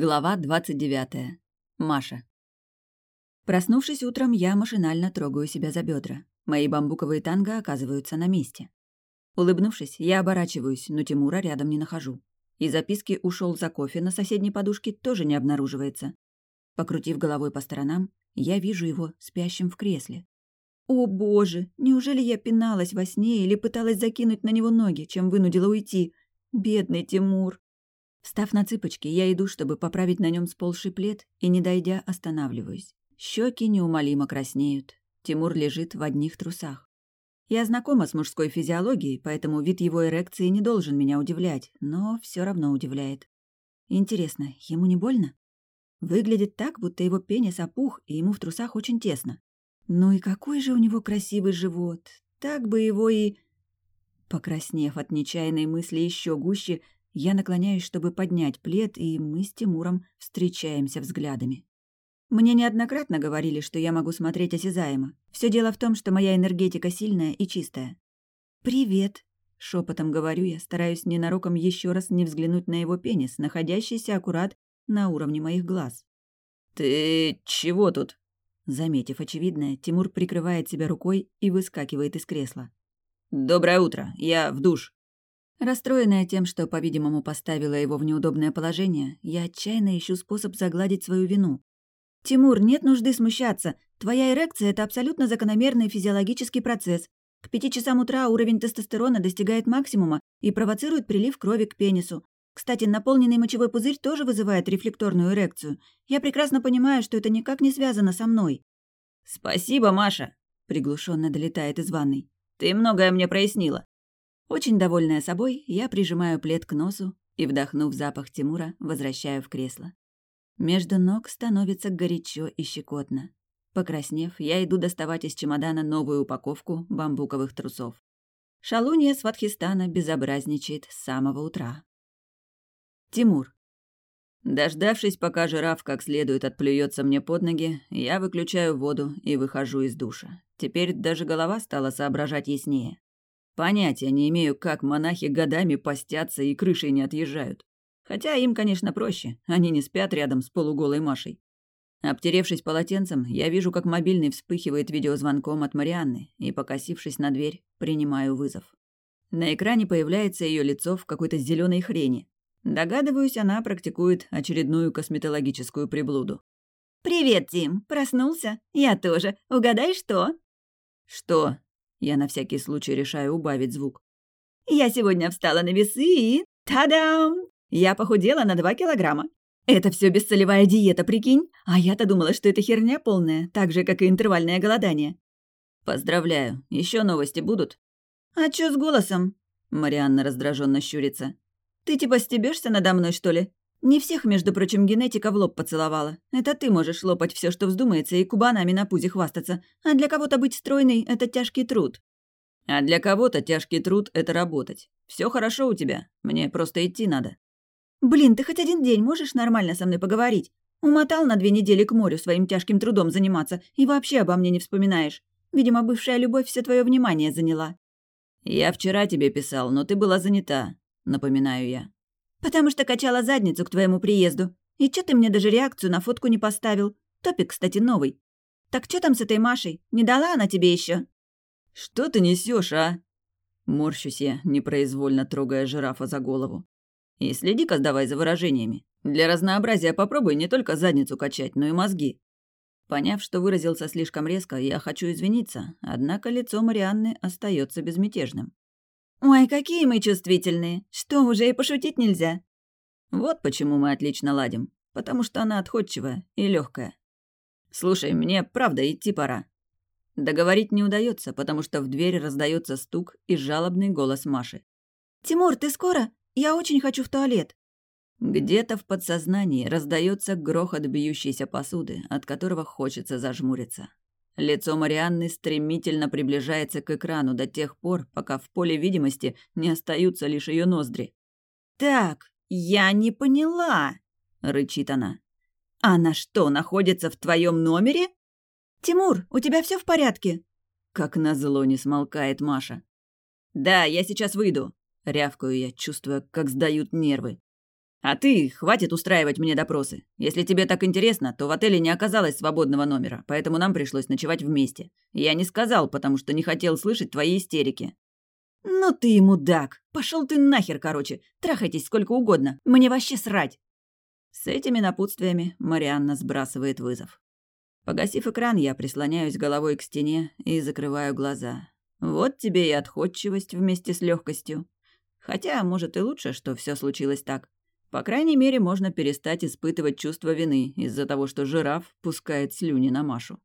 Глава 29. Маша. Проснувшись утром, я машинально трогаю себя за бедра. Мои бамбуковые танго оказываются на месте. Улыбнувшись, я оборачиваюсь, но Тимура рядом не нахожу. И записки ушел за кофе на соседней подушке тоже не обнаруживается. Покрутив головой по сторонам, я вижу его спящим в кресле. О боже, неужели я пиналась во сне или пыталась закинуть на него ноги, чем вынудила уйти? Бедный Тимур. Встав на цыпочки, я иду, чтобы поправить на нем сползший плед, и, не дойдя, останавливаюсь. Щеки неумолимо краснеют. Тимур лежит в одних трусах. Я знакома с мужской физиологией, поэтому вид его эрекции не должен меня удивлять, но все равно удивляет. Интересно, ему не больно? Выглядит так, будто его пенис опух, и ему в трусах очень тесно. Ну и какой же у него красивый живот. Так бы его и... Покраснев от нечаянной мысли еще гуще, я наклоняюсь, чтобы поднять плед, и мы с Тимуром встречаемся взглядами. Мне неоднократно говорили, что я могу смотреть осязаемо. Все дело в том, что моя энергетика сильная и чистая. «Привет», — шепотом говорю я, стараюсь ненароком еще раз не взглянуть на его пенис, находящийся аккурат на уровне моих глаз. «Ты чего тут?» Заметив очевидное, Тимур прикрывает себя рукой и выскакивает из кресла. «Доброе утро, я в душ». Расстроенная тем, что, по-видимому, поставила его в неудобное положение, я отчаянно ищу способ загладить свою вину. «Тимур, нет нужды смущаться. Твоя эрекция – это абсолютно закономерный физиологический процесс. К пяти часам утра уровень тестостерона достигает максимума и провоцирует прилив крови к пенису. Кстати, наполненный мочевой пузырь тоже вызывает рефлекторную эрекцию. Я прекрасно понимаю, что это никак не связано со мной». «Спасибо, Маша», – приглушенно долетает из ванной. «Ты многое мне прояснила. Очень довольная собой, я прижимаю плед к носу и, вдохнув запах Тимура, возвращаю в кресло. Между ног становится горячо и щекотно. Покраснев, я иду доставать из чемодана новую упаковку бамбуковых трусов. Шалунья с Ватхистана безобразничает с самого утра. Тимур. Дождавшись, пока жираф как следует отплюется мне под ноги, я выключаю воду и выхожу из душа. Теперь даже голова стала соображать яснее. Понятия не имею, как монахи годами постятся и крышей не отъезжают. Хотя им, конечно, проще, они не спят рядом с полуголой Машей. Обтеревшись полотенцем, я вижу, как мобильный вспыхивает видеозвонком от Марианны, и, покосившись на дверь, принимаю вызов. На экране появляется ее лицо в какой-то зеленой хрени. Догадываюсь, она практикует очередную косметологическую приблуду. «Привет, Тим! Проснулся? Я тоже. Угадай, что?» «Что?» Я на всякий случай решаю убавить звук. «Я сегодня встала на весы и... Та-дам! Я похудела на два килограмма. Это все бесцелевая диета, прикинь? А я-то думала, что это херня полная, так же, как и интервальное голодание». «Поздравляю. Еще новости будут?» «А чё с голосом?» Марианна раздраженно щурится. «Ты типа стебешься надо мной, что ли? Не всех, между прочим, генетика в лоб поцеловала. Это ты можешь лопать все, что вздумается, и кубанами на пузе хвастаться. А для кого-то быть стройной — это тяжкий труд. А для кого-то тяжкий труд — это работать. Все хорошо у тебя. Мне просто идти надо. Блин, ты хоть один день можешь нормально со мной поговорить? Умотал на две недели к морю своим тяжким трудом заниматься и вообще обо мне не вспоминаешь. Видимо, бывшая любовь все твое внимание заняла. Я вчера тебе писал, но ты была занята, напоминаю я. «Потому что качала задницу к твоему приезду. И чё ты мне даже реакцию на фотку не поставил? Топик, кстати, новый. Так чё там с этой Машей? Не дала она тебе ещё?» «Что ты несёшь, а?» Морщусь я, непроизвольно трогая жирафа за голову. «И следи-ка давай за выражениями. Для разнообразия попробуй не только задницу качать, но и мозги». Поняв, что выразился слишком резко, я хочу извиниться, однако лицо Марианны остается безмятежным. «Ой, какие мы чувствительные! Что, уже и пошутить нельзя?» «Вот почему мы отлично ладим. Потому что она отходчивая и легкая. Слушай, мне правда идти пора». Договорить не удается, потому что в дверь раздается стук и жалобный голос Маши. «Тимур, ты скоро? Я очень хочу в туалет». Где-то в подсознании раздается грохот бьющейся посуды, от которого хочется зажмуриться. Лицо Марианны стремительно приближается к экрану до тех пор, пока в поле видимости не остаются лишь ее ноздри. «Так, я не поняла», — рычит она. «Она что, находится в твоем номере?» «Тимур, у тебя все в порядке?» Как назло не смолкает Маша. «Да, я сейчас выйду», — рявкаю я, чувствуя, как сдают нервы. А ты хватит устраивать мне допросы. Если тебе так интересно, то в отеле не оказалось свободного номера, поэтому нам пришлось ночевать вместе. Я не сказал, потому что не хотел слышать твои истерики. Ну ты и мудак. Пошел ты нахер, короче. Трахайтесь сколько угодно. Мне вообще срать. С этими напутствиями Марианна сбрасывает вызов. Погасив экран, я прислоняюсь головой к стене и закрываю глаза. Вот тебе и отходчивость вместе с легкостью. Хотя, может, и лучше, что все случилось так. По крайней мере, можно перестать испытывать чувство вины из-за того, что жираф пускает слюни на Машу.